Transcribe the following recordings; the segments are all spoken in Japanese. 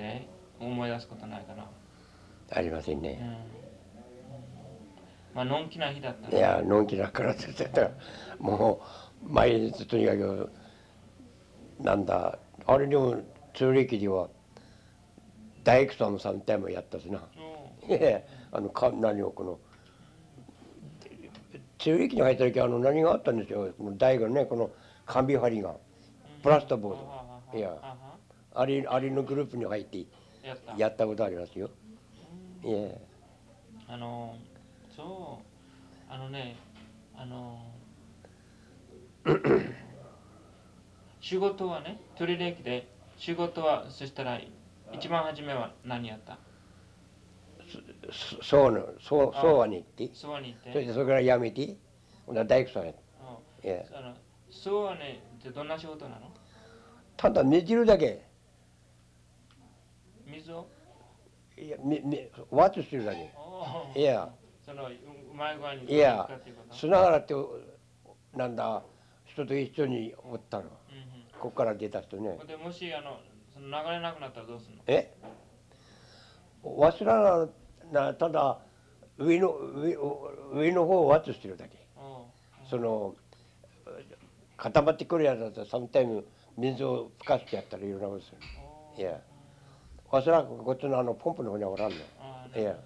で思い出すことないかな。ありませんね。うん。まあ、のんきな日だったねいや、のんきだからって言ってたもう、毎日とにかく、なんだ、あれでも、通力では、大工さんも3体もやったしな。おいやあのか何をこの中力に入った時あの何があったんですよこの台がねこのカンビ張りがプラストボードいやあはあれあれのグループに入ってやった。ことありますよ。いやあの、そう、あのね、あの、仕事はね、取り歴で、仕事は、そしたら、一番初めは何やった？そそうの。そうあ。そうはに行って。そうに行って。それでそれから辞めてほんなら大工さんや。うん。いやあのそうはね、ってどんな仕事なの？ただねじるだけ水を？いやみみワットしてるだけ。いや。そのうまい具合にいや砂原ってなんだ？人と一緒におったの。うんここから出た人ね。うん、でもしあのその流れなくなったらどうするの？え？わしらなただ上の上上の方をワットしてるだけ。おその固まってくるやつだったらサムタイム水を吹かしてやったらいろんなことする。いやわしらこっちのあのポンプの方にはおらんの。いやうん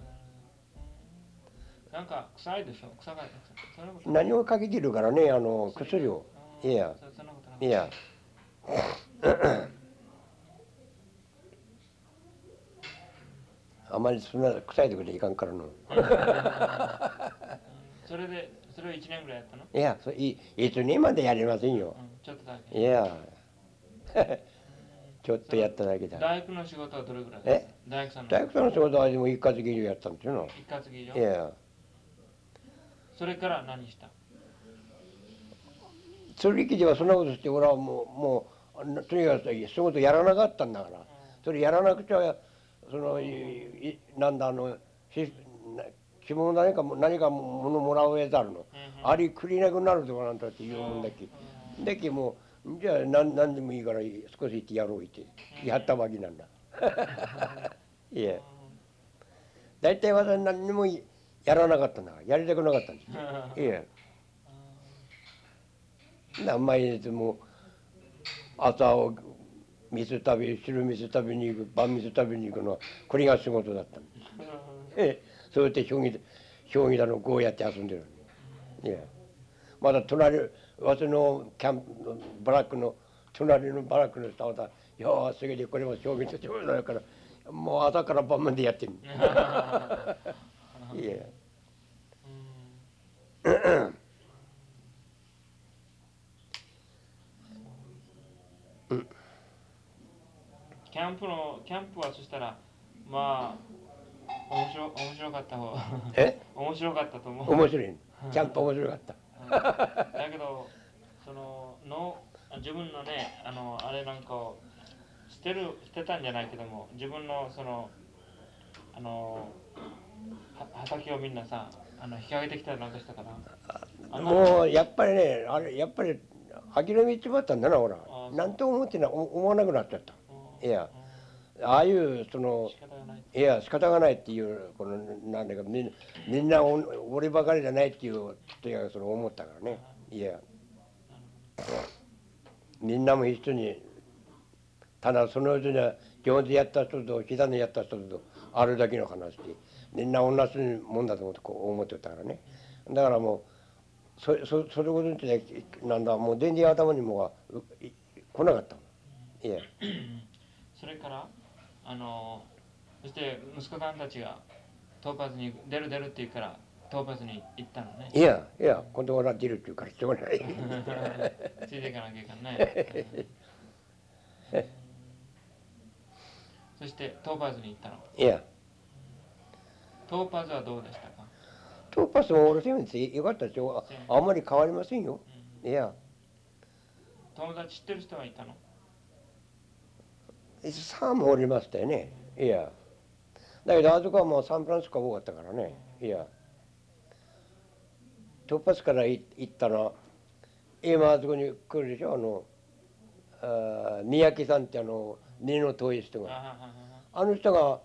なんか臭いでしょ臭がい何をかけてるからねあの薬を。うんいや。いいや。あまりそんな臭いところでいかんからの。それでそれを1年ぐらいやったの？いやそいいつにまでやりませんよ。うんちょっとだけ。いやちょっとやっただけだ大工の仕事はどれぐらい？え？大工さんの大工さんの仕事はでも一括切りやったんですよ一括技いや。それから何した？釣り機ではそんなことして俺はもうもうとにかく仕事やらなかったんだから。それやらなくちゃそのいいなんだあの着物何かも何か物もらうやつあるの、うんうん。あれくりなくなるとかなんとかって言うもんだっけ、だけもうじゃあ何何でもいいから少し行ってやろうってやったわけなんだ。いや。大体私何にもやらなかったんだからやりたくなかったんですよ いや。な毎日もう朝を水食べ昼水食べに行く晩水食べに行くのはこれが仕事だったんです。ええ。そうやって将棋将棋だのこうやって遊んでるいや。まだ隣私のキャンプバラックの隣のバラックの人はまた「よーすげえこれも将棋と上手だからもう朝から晩までやってる いや。キャンプのキャンプはそしたらまあ面白面白かった方。え？面白かったと思う。面白い。キャンプ面白かった。うんだけどそのの自分のねあのあれなんかを捨てる捨てたんじゃないけども自分のそのあのは畑をみんなさあの引き上げてきたりなんかしたかな。もうやっぱりねあれやっぱり諦めちまったんだなほらなんとも思ってな思わなくなっちゃった。うんいや。うんああいうそのい。いや仕方がないっていうこのなんだかみんみんなお俺ばかりじゃないっていうとにかくその思ったからね。い。や。みんなも一緒にただそのうちには上手やった人と膝でやった人とあるだけの話でみんな同じもんだと思ってこう思ってたからね。だからもうそそそれことについてなんだもう全然頭にも来なかったいや。それから？あのそして息子さんたちがトーパズに出る出るって言うからトーパズに行ったのね。いやいや今度は出るっていうからしょうがない。ついていかなきゃいけないそしてトーパズに行ったの。いや。トーパズはどうでしたか、トーパスもんでよかったですよ。ああんまり変わりませんよ。うん。いや。友達知ってる人はいたの？サーもおりましたよね。いや。だけどあそこはもうサンフランシスコが多かったからね。いや。トーパスからい行ったの。は今あそこに来るでしょ。あのあー三宅さんってあの根の遠い人があの人が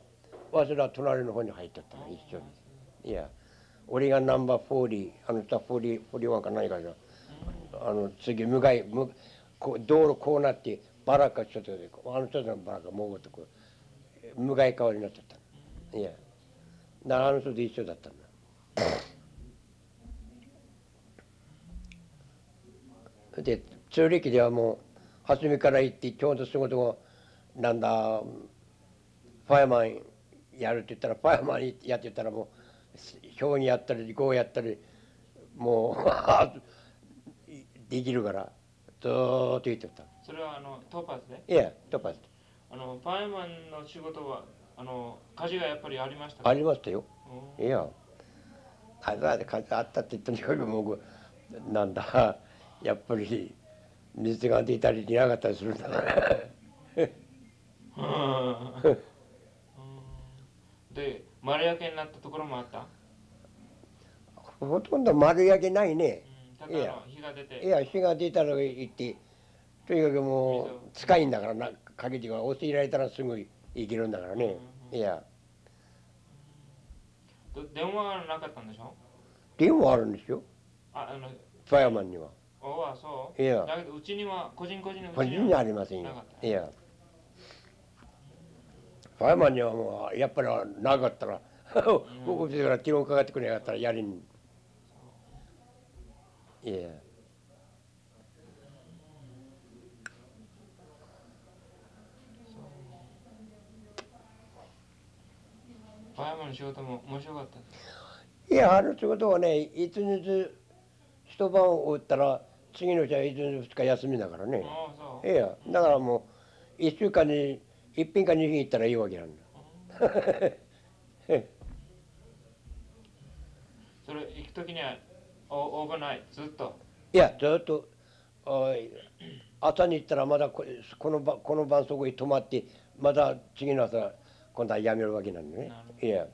早稲田隣の方に入ってったの一緒に。いや。俺がナンバー40あの人は40 41か何かじゃあの次向かい向こう道路こうなってバラかちょっとあの人のバラがもうとこう向かい側になっちゃった。いや。だからあの人と一緒だったんだで通力ではもう初めから行ってちょうど仕事がなんだファイアマンやるって言ったらファイアマンやってたらもう表にやったり語やったりもう できるから。ーっと言ってた。それはあのトーパズで？いやトッパスあのパイマンの仕事はあの家事がやっぱりありましたか？ありましたよ。うんいや数あって数あったってとにかくもうなんだやっぱり水が出たり出なかったりするんだか で丸焼けになったところもあった、ほとんど丸焼けないねうん、ただあの火が出て。いや火が出たら行ってとにかくもう近いんだからなかけてが教えられたらすぐ行けるんだからね。いや。ど電話がなかったんでしょ？電話あるんですよ。ああのファイアマンには。おあそう？いや。だけどうちには個人個人のう個ち人にはありませんよ。いやファイアマンにはもうやっぱりなかったらオフィスからティロンかかってくれなかったらやりにいやファイアマンの仕事も面白かったですいやある仕事はね一日一晩打ったら次の日は一日二日休みだからね。いやだからもう一週間に一品か二品行ったらいいわけなんだ。それ行く時にはオオーバーナイトずっといやずっと朝に行ったらまだここのこの晩そこに泊まってまた次の朝今度は辞めるわけなんだねいや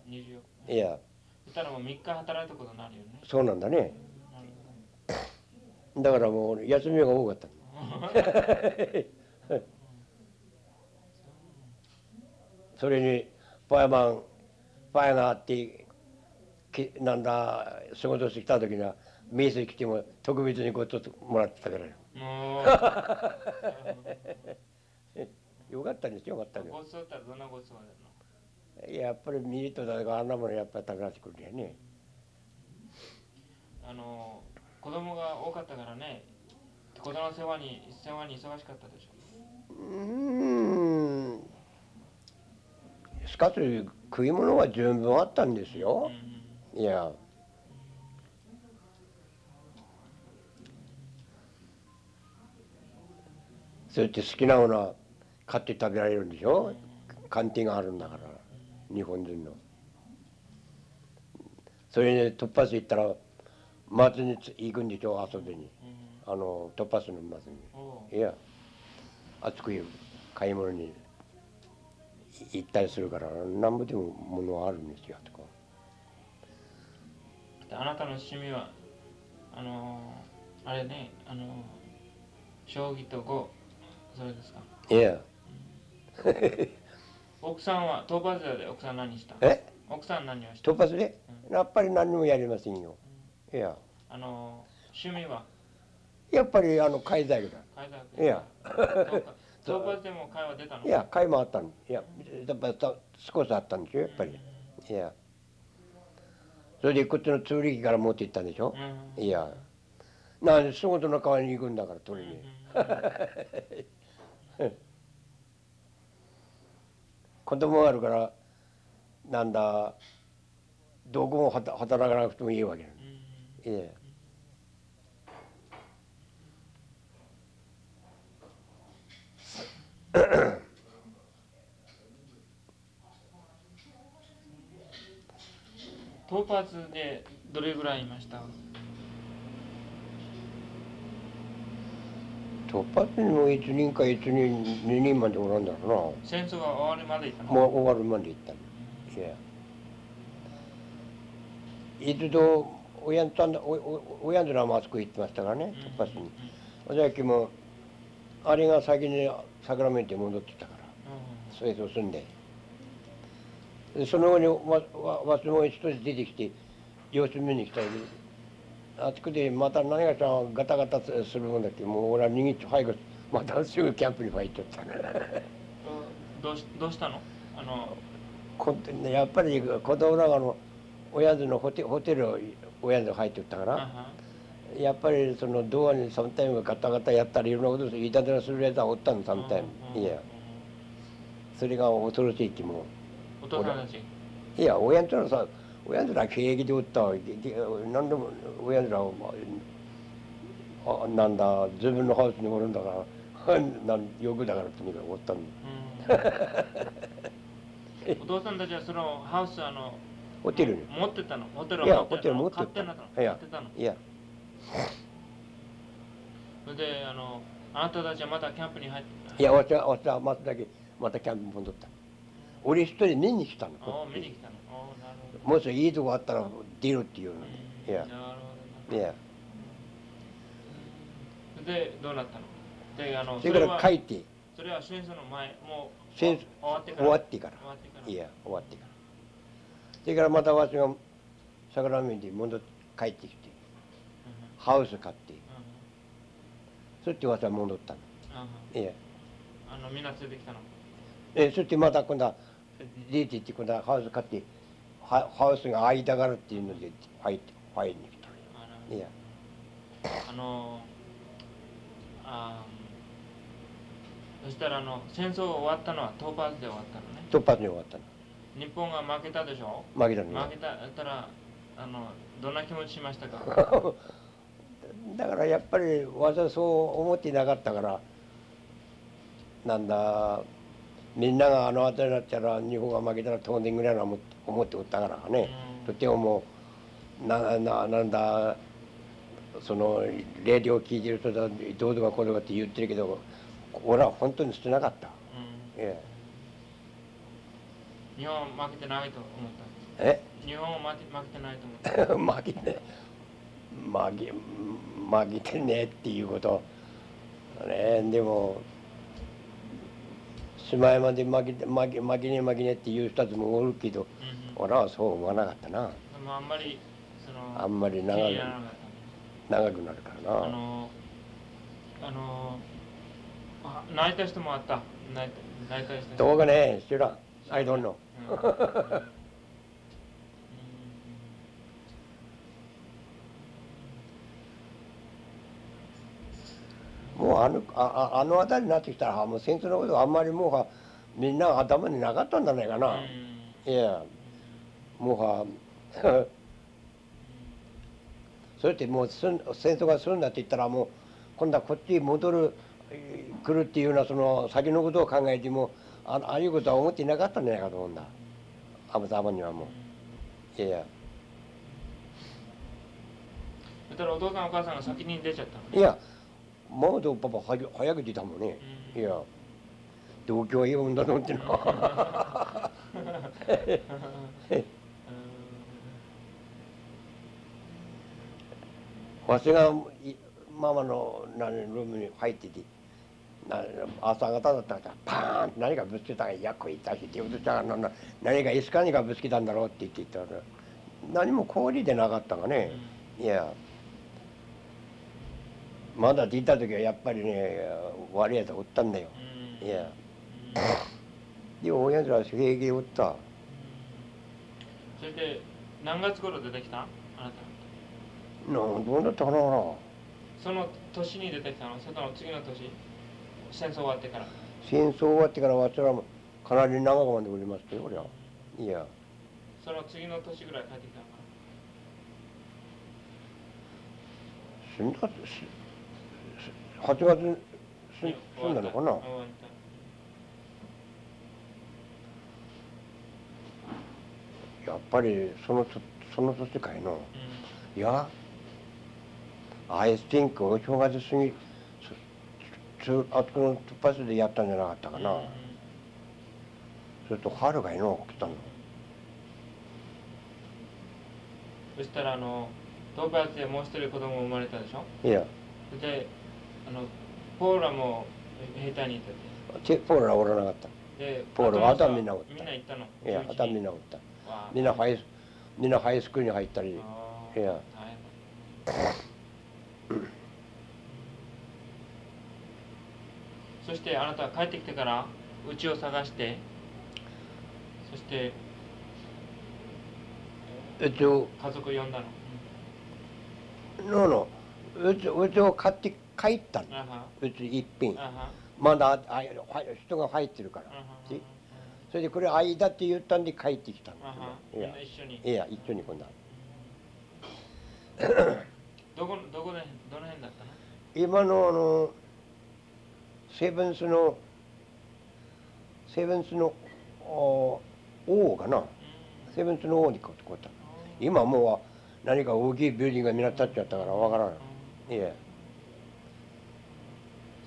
いやそしたらもう3日働いたことになるよねそうなんだねだからもう休みが多かったそれにファイマンファイアがあってなんだ仕事してきた時には名刺来ても特別にごっつもらってたからよ。も よかったですよよかったうけどんなごちそうだどやっぱりミリットだとかあんなものやっぱり食べらせてくるよね。のあの子供が多かったからね子供の世話に世話に忙しかったでしょ。うーん。しかし食い物は十分あったんですよ。うんいやそうやって好きなものは買って食べられるんでしょ？寒天があるんだから日本人の。それで突発行ったら松に行くんでしょ？遊びに。うん。あの突発の松に。いや暑く買い物に行ったりするから何ぼでも物はあるんですよとかであなたの趣味はあのあれねあの将棋と碁それですか？いや奥さんはトーパで奥さん何した？え？奥さん何をした？突発でやっぱり何にもやりませんよ。いやあの趣味は？やっぱりあの買い材だ。会話いや トーパズでも会話出たの？いや買いもあったんいややっぱり少しあったんでしょ？やっぱり。いやそれでこっちの通力から持って行ったんでしょ？うん。いや。なんで仕事の代わりに行くんだから取りに。子供があるからなんだどこも働働かなくてもいいわけうん。いや トーパズでどれぐらいいました？突発にも1人か1人2人までおらんだろ戦争が終わるまでいたの？うなもう終わるまで行ったの。いや。一度親んとんだおお親んとのマスク行ってましたからね突発に。おじゃきもあれが先にサクラメントに戻ってきたからそれと住んででその後にわわわしも一人出てきて様子見に来たりあそこでまた何がしらガタガタするもんだっけもう俺は逃げて早くまたすぐキャンプに入っとった。どうしどうしたの？あのこんやっぱり子供らがあの親父のホテホテルを親父入ってったからあはやっぱりそのドアにサムタイムガタガタやったりいろん。なこといたずらするやつはおったのサムタイムいやそれが恐ろしい気もお父さんたち。いや親父らさ親父ら平気でおった。わ何でも親父らはあなんだ自分のハウスにおるんだから なん欲だからとにかくおったんだ。うん。お父さんたちはそのハウスあのホテルに。持ってたの？ホテルいやは持ってホテル持って買ってたの？いや。いや。それであのあなたたちはまたキャンプに入っていやわしはわしは待つだけまたキャンプ戻った俺一人見に来たのああ見に来たの。ああなるほど。もしいいとこあったら出るっていうの。うん。いや。いや。でどうなったの？であのそれからは帰って。それは戦争の前もう戦争終わってから？終わってから。いや終わってから。それからまたわしが桜見で戻って帰ってきて。ハウス買って。そしてわしは戻ったの。いや。あのみんな連れてきたの？えそしてまた今度は出て行って今度はハウス買ってハハウスが空いたからっていうので入って入りに来たいやあのあそしたらあの戦争終わったのはトーパーズで終わったのね突発に終わったの日本が負けたでしょ負けたの負けたったらあのどんな気持ちしましたかだからやっぱりわしはそう思っていなかったからなんだみんながあの辺りになったら日本が負けたら当然ぐらいな思って思っておったからね、うん。とてももうなななんだそのレディオを聞いてる人だどうとかこうとかって言ってるけど俺は本当にしてなかった、うん。え日本負けてないと思っえ？た日本負け負けてないと思った。負けて 負け負けてねっていうこと。ねでもしまいまで負けて負け負けね負けねっていう人たちもおるけどうん俺はそう思わなかったな。あんまりそのあんまり長く長くなるからな。あのあのあ泣いた人もあった。泣いた泣いた人どうかね知らん。I don't know うんもうあのあああの辺りになってきたらもう戦争のことはあんまりもうはみんな頭になかったんじゃないかな、うん。いや。もうは それってもうすん戦争がするんだって言ったらもう今度はこっちに戻るえー来るっていうようなその先のことを考えてもあああいうことは思っていなかったんじゃないかと思うんだ。アブサバにはもう。いやいや。そしたらお父さんお母さんが先に出ちゃったのいやママとパパ早く早く出たもんね、うん。いや。同居はいいもんだと思ってな。わしがいママの何ルームに入っててな朝方だったらパーンって何かぶつけたがいやこいたしって言うとしたらなな何か椅子か何かぶつけたんだろうって言って言ったら何も氷でなかったがね、いやまだ出た時はやっぱりね悪いやつおったんだよ、いや。でも親父ら平気でおった。それで何月頃出てきたあなた。などうだったかな。その年に出てきたの？それとも次の年戦争終わってから？戦争終わってからわしらもかなり長くまでおりましたよ俺は。いや。その次の年ぐらい帰ってきたのか死んだすす8月にな死んだのかな？やっぱりそのとその年かいの。いや I think お正月過ぎつつあそこの突発でやったんじゃなかったかな、うん。うんそれと春がいの来たの。そしたらあの東パーツでもう一人子供生まれたでしょ？いや。であのポーラも兵隊にいたって。ポーラはおらなかった。でポールはあとの人みんなおった。みんな行ったの？いや11あとはみんなおった。みんなハイスみんなハイスクールに入ったり。いや。そしてあなたは帰ってきてから家を探して。そしてうちを家族呼んだの、ののうちうちを買って帰ったの。うち一品。まだああ人が入ってるから。それでこれ間って言ったんで帰ってきたいや。一緒に。いや一緒にこんなどこどこでどの辺だったの？今のあのセブンスのセブンスのお王かな？セブンスの王にここった今もう何か大きいビルディングがみんな建っちゃったからわからないいや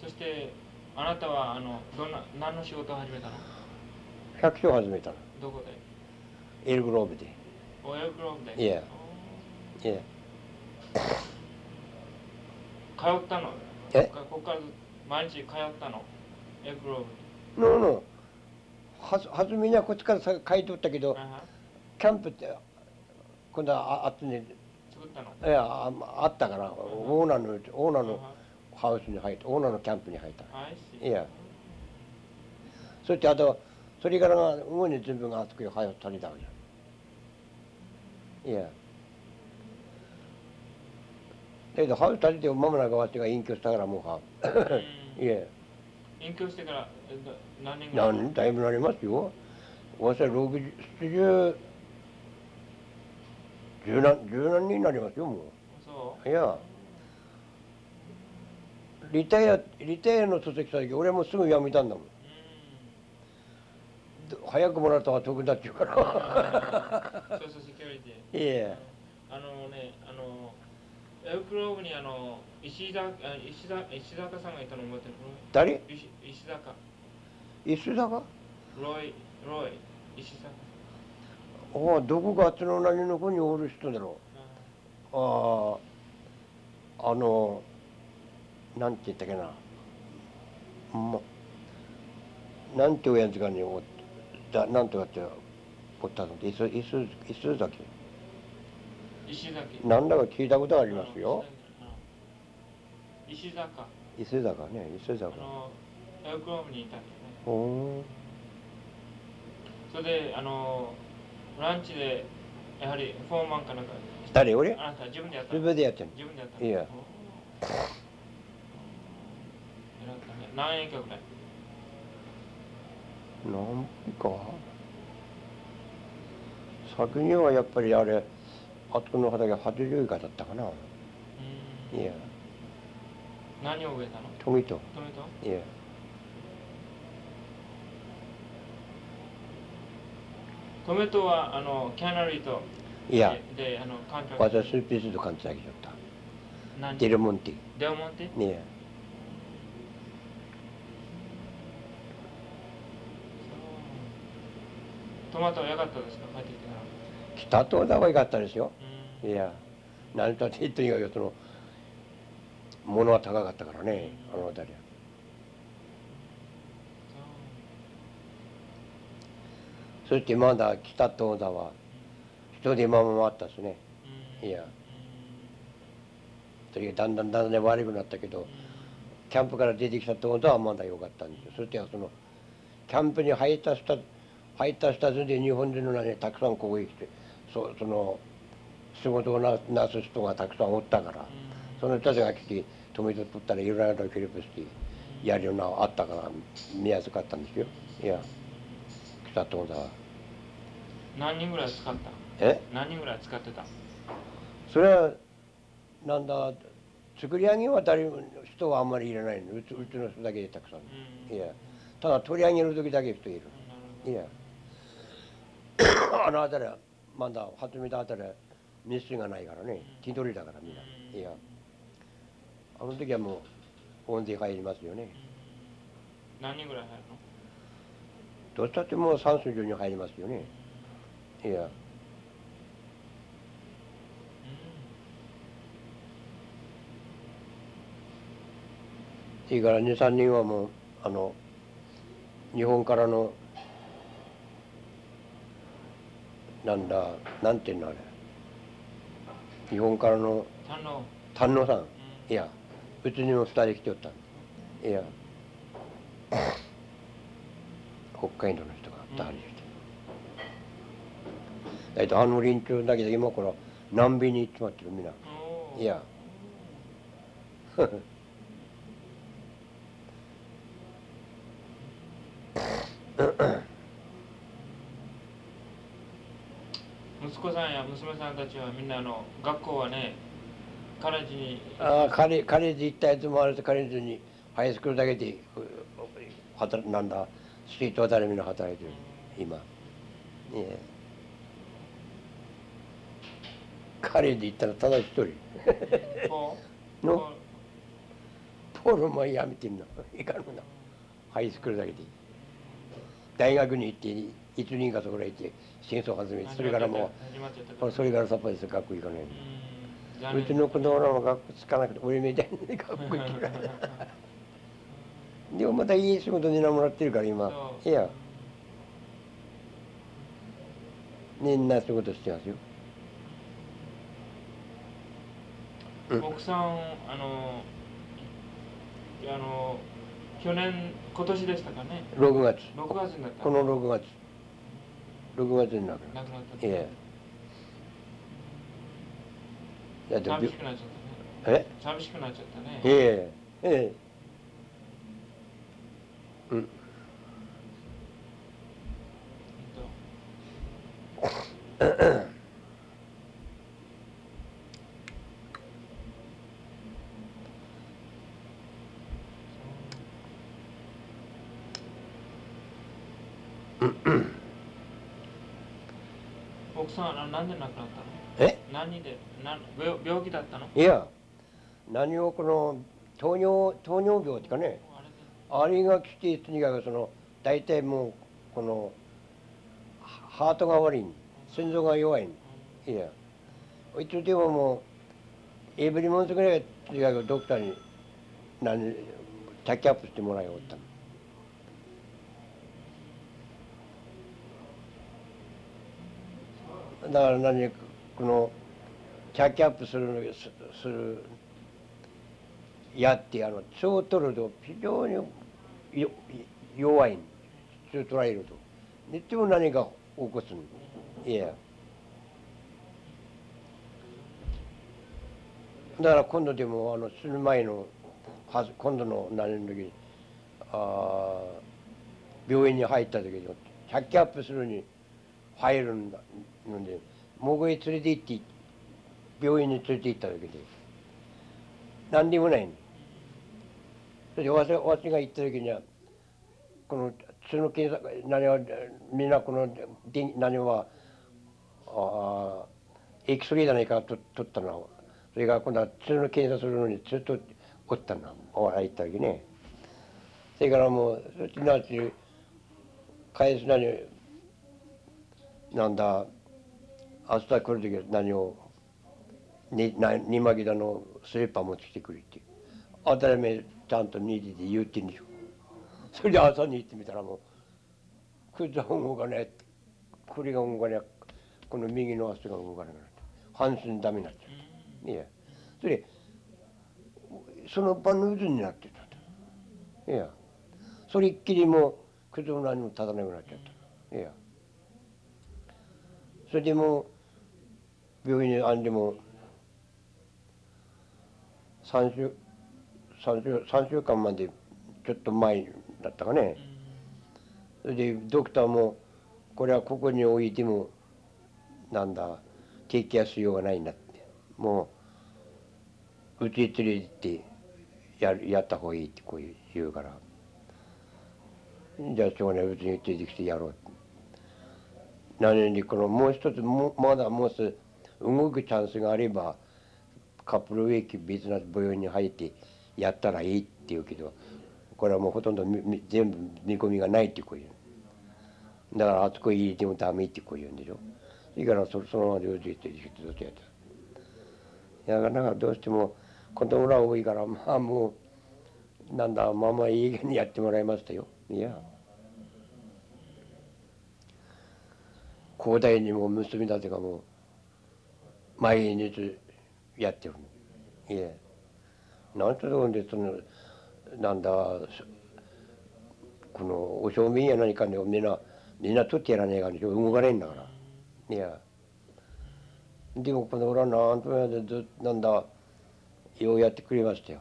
そしてあなたはあのどんな何の仕事を始めたの？百姓始めたの。どこで？エルグローブで。オエルグローブで？いやおいやー 通ったの？え？ここから毎日通ったの？エルグローブののはずはずみにはこっちからさ帰っておったけどキャンプって今度はああっちに。い作ったの？やああったからオーナーのオーナーのハウスに入ったオーナーのキャンプに入った。あいや。そしてあとそれからが主に全部があそこに入ったりだわじゃん。いや。だけどハウス建てて間もなく私が隠居したからもうはうん。いや。隠居してから何年ぐらい何だいぶなりますよ。私は60 70十何十何人になりますよもそう？いやリタイアリタイアの卒業した時俺もすぐ辞めたんだもん。う早くもらった方が得だって言うから。んソーシャルセキュリティいや。あのね、あの、エルクローブにあの、石田、あ石田、石坂さんがいたの覚えてる？誰？石石坂、石坂？ロイ、ロイ、石坂。ああどこかあっちの何の子におる人だろう。あああのなんて言ったっけな。まなんておやつがにおだなんとかっておったのいすいすいすだけ？なんだか聞いたことがありますよ。うん。石坂、いすだかねいすだかあの、エルクローブにいたんだよね。ほそれで、あの、ランチで、やはりフォーマンかなんか、う誰？俺？あなた自分でやった自の分でやってんの？自分でやったの。いや。何円かぐらい？何か先にはやっぱりあれあそこの畑80以下だったかな。うん。いや。何を植えたの？トミト。トメト？いや。トメトはあのキャナリーといや。でであの私スーピースと勘違いしちゃった。何？デルモンティ。デルモンテいやトマトは良かったですか帰ってきてから。北東田は良かったですようん。いや何とって言っていいよその物は高かったからねあの辺りは。そしてまだ北東田は人で今もあったですね。いや。うんそれがだんだんだんだん悪くなったけどキャンプから出てきた東田はまだ良かったんですよ。そしてそのキャンプに入った人入った人で日本人の中にたくさんここへ来てそその仕事をななす人がたくさんおったからその人たちが来て止めて取ったらいろいろなフィリピンしてやるようなあったから見やすかったんですよ。いや北東田。は何人ぐらい使った？え？何人ぐらい使ってた？それはなんだ作り上げは誰も人はあんまりいらないの。うちうちの人だけでたくさん。うん。いやただ取り上げる時だけ人いる。いやあの辺りはまだ初めた辺りは日誌がないからね気取りだからみんな。うん。いや。あの時はもう温泉入りますよね。何人ぐらい入るの？どうしたってもう山水上に入りますよね。いや。それから23人はもうあの日本からのなんだなんていうのあれ。日本からの丹野。さん。うん。いやうちにも二人来ておったいや 北海道の人が二人来て、だいたいあの連中だけで今から南米に行っちまってるみんな。いや 息子さんや娘さんたちはみんなあの学校はねカレッジにああカレカレッジ行ったやつもあるしカレッジにハイスクールだけでう働なんだストリート渡りみんな働いてる今。ええ。カレッジ行ったらただ一人。の？こポールもやめてんの。いかんの。ハイスクールだけで。大学に行って1年かそこら行って戦争始めうてそれからもう俺それからさっぱりして学校行かないうん。うちの子供らも学校つかなくて俺みたいに学校行ってるでもまたいい仕事に名もらってるから今いやみんな仕事してますよ。うん。奥さんあのあの去年今年でしたかね。6月。6月この6月6月になる亡くなったええだって寂びしくなっちゃったねえ寂しくなっちゃったねええええうん奥さんはなんで亡くなったの？え？何でなん病病気だったの？いや何をこの糖尿糖尿病っていうかねあれが来てとにかくその大体もうこのハハートが悪い心臓が弱いいや。一応でももうエブリモンスぐらいとにかくドクターに何チャッキアップしてもらいおったのだから何このチャッキアップするすするやってあの血を取ると非常によ弱い血を取られると。ででも何か起こすの？いや。だから今度でもあの死ぬ前のはず今度の何の時にあー病院に入った時にチャッキアップするに入るんだのでもう一回連れて行って病院に連れて行った時で。何でもないの。それでわしが行った時にはこの血の検査何はみんなこの何はあエキスレイだないかと取ったの。それから今度は血の検査するのにずっとおったの。お笑い行った時ね。それからもうそっちのあっち返す何なんだ明日来る時は何をにな二巻きだのスリッパ持ってきてくれって。当たり前ちゃんと2時で言ってんでしょ。それで朝に行ってみたらもう靴が動かない栗が動かない。この右の足が動かなくなって。半身ダメになっちゃう。いや。それその晩の渦になってたいや。それっきりもう靴も何も立たなくなっちゃった。いや。それでもう病院にあんでも3週3週3週間までちょっと前だったかね。それでドクターもこれはここに置いてもなんだケーキやしようがないんだって。もううちへ連れてってやるやった方がいいってこう言うから。じゃあしょうがないうちに連れてきてやろう。って何にこのもう一つもまだもし動くチャンスがあればカップルウェイキ別な病院に入ってやったらいいって言うけどこれはもうほとんど全部見込みがないってこう言う。だからあそこ入れてもダメってこう言うんでしょ。いいからそそのまま両手ってずっとやっただからどうしても子供ら多いからまあもうなんだまあまあいい加減にやってもらいましたよ。いや。広大にも結び立てがもう毎日やってる。いえ。なんとでもでそのなんだこのお正面や何かねみんなみんな取ってやらねえかね動かねえんだから。いや。でもこの俺はなんとやでずなんだようやってくれましたよ。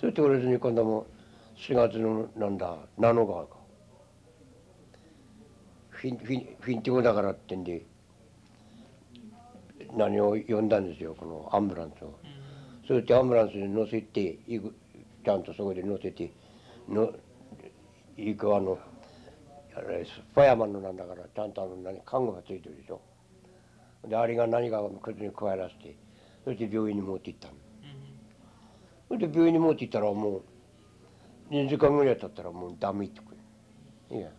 そして俺に今度も4月のなんだ7日か。フィンフィンフィンティゴだからってんで。何を呼んだんですよこのアンブランスを。そしてアンブランスに乗せて行くちゃんとそこで乗せての行くあのあれスパイアマンのなんだからちゃんとあの何看護がついてるでしょ。であれが何か口に加えらせてそして病院に持って行ったの。それで病院に持って行ったらもう2時間ぐらい経ったらもうダメってくれ。いや。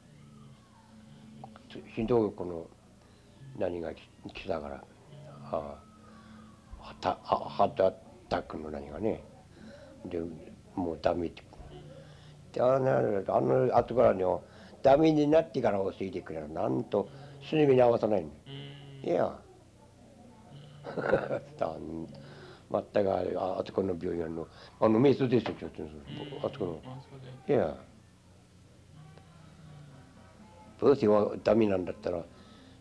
心臓この何が来たからああはたははたタックの何がねでもうダメって。であのあの後からねダメになってから教えてくれるなんと死に目に合わさないの。いや。まったくあれあそこの病院のあのメスですよちょっと。あそこの。いや。どうせはダメなんだったら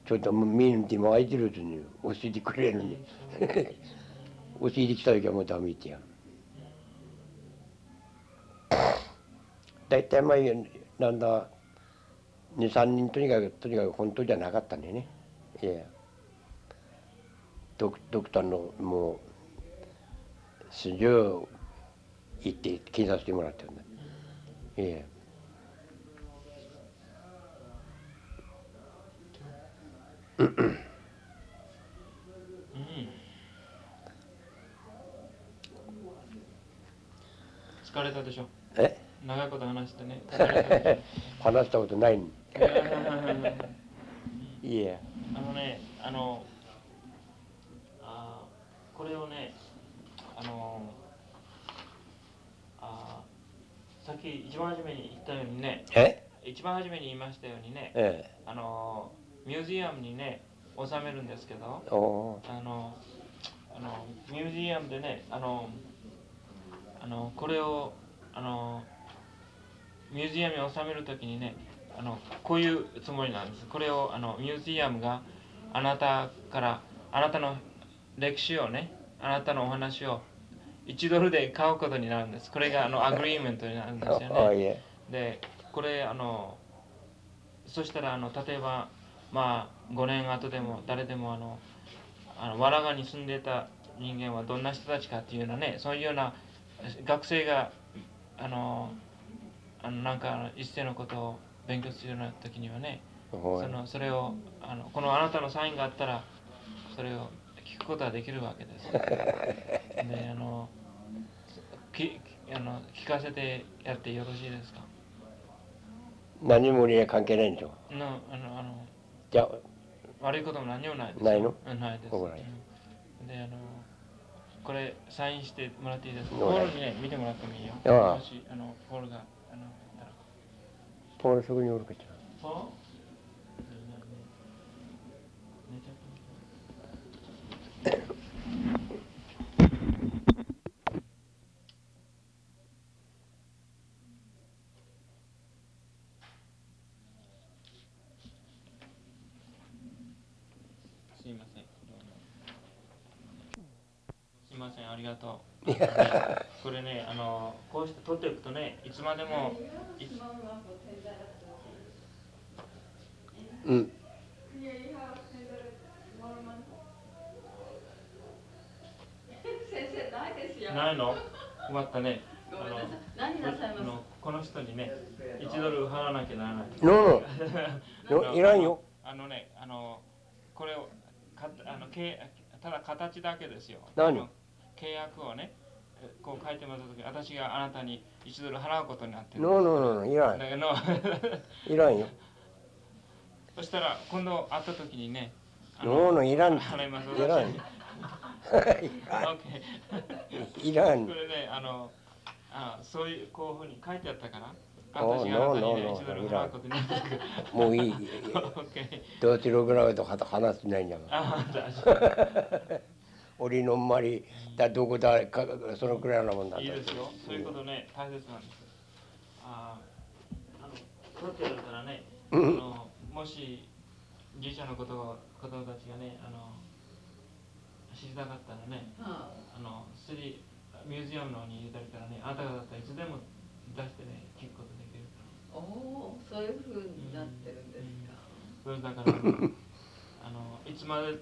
ちょっと見んでも空いてるうちに教えてくれるのに。教えてきた時はもうダメってや大体まあなんだ23人とにかくとにかく本当じゃなかったんでね。いや。ドクドクターのもう素性行って検査してもらってるんだ。いや疲れたでしょ。え？長いこと話してね。話したことない。の いや。あのねあのあこれをねあのあさっき一番初めに言ったようにねえ？一番初めに言いましたようにねええ。あのミュージアムにね収めるんですけどあのあのミュージアムでねあのあのこれをあのミュージアムに収めるときにねあのこういうつもりなんです。これをあのミュージアムがあなたからあなたの歴史をねあなたのお話を1ドルで買うことになるんです。これがあの agreement になるんですよね。でこれあのそしたらあの例えばまあ5年後でも誰でもあのあのわらがに住んでた人間はどんな人たちかっていうようなねそういうような学生があのあのなんか一斉のことを勉強するような時にはねそのそれをあのこのあなたのサインがあったらそれを聞くことができるわけです。であのきあの聞かせてやってよろしいですか？何もに関係ないんでしょ？のあのあのじゃあ悪いことも何もないですないの？うんないです。であのこれサインしてもらっていいですか？ポールにね見てもらってもいいよ。ああもしあのポールがあの。ポールそこにおるかしらポール寝ちゃったすいません。どうもすいません、ありがとう。これね、あの、こうして取っておくとね、いつまでも。いうんないですよ。ないの？終わったね。ごめんなさい。何なさいまあのこの人にね、1ドル払わなきゃならない。ノーノー いらんよあのね、あの、これを、かあのけただ形だけですよ。何あの契約をね、えこう書いてもらったとき、私があなたに1ドル払うことになってる。ノーノーノーノーいらんだけど、いらんよ。そしたら今度会ったときにね、あノーノーいらん。払います。いらん。いらん。これね、あの、あそういうこういうふうに書いてあったから、私があなたにね no, no, 1ドル払うことになるもういい。どうしろぐらいと話してないんだから。あだ俺のんまりだどこだかそのくらいなもんなんだ。いいですよ。そういうことね大切なんですああの取ってるからねあうん。のもしギリシャのことを子供たちがねあの知りたかったらねはあのスリミュージアムの方に入れてるからねあなたがだったらいつでも出してね聞くことできるから。あ、おお、そういう風になってるんですか。それだから あのいつまで